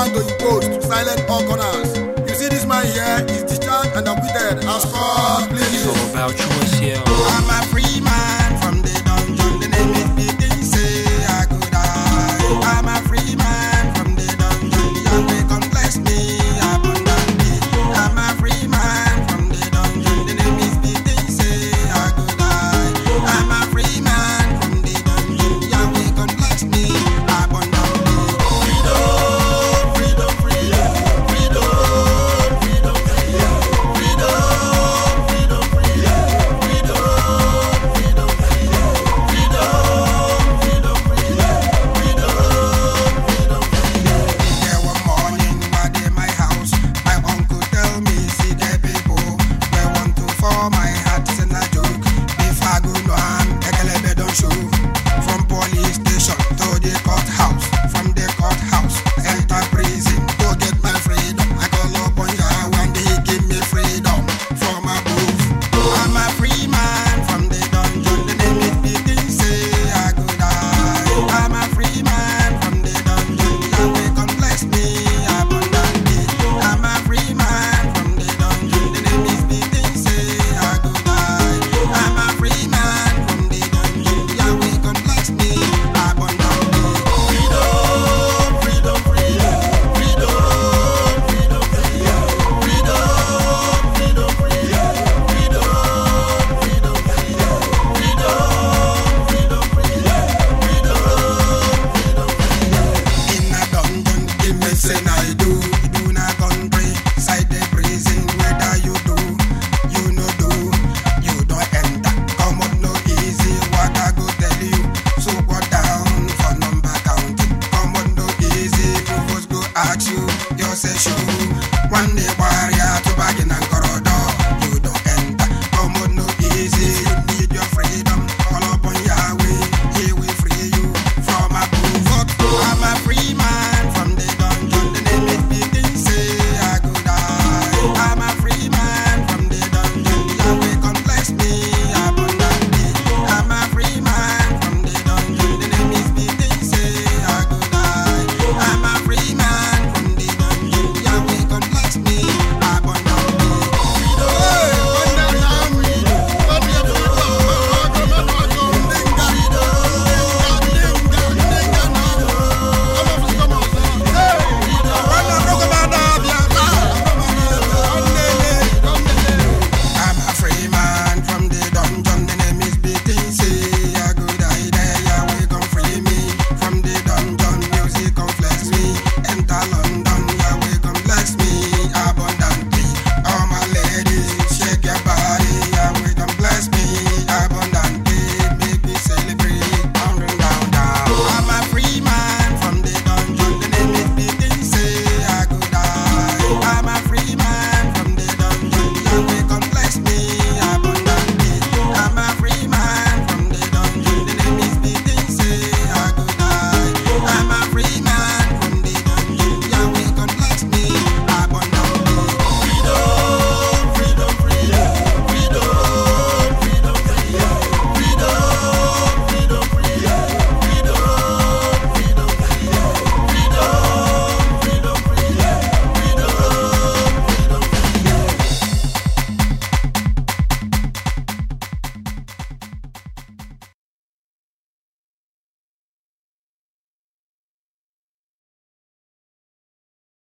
mango to post, silent all corners. at you, you say. One day, warrior to bargain and go.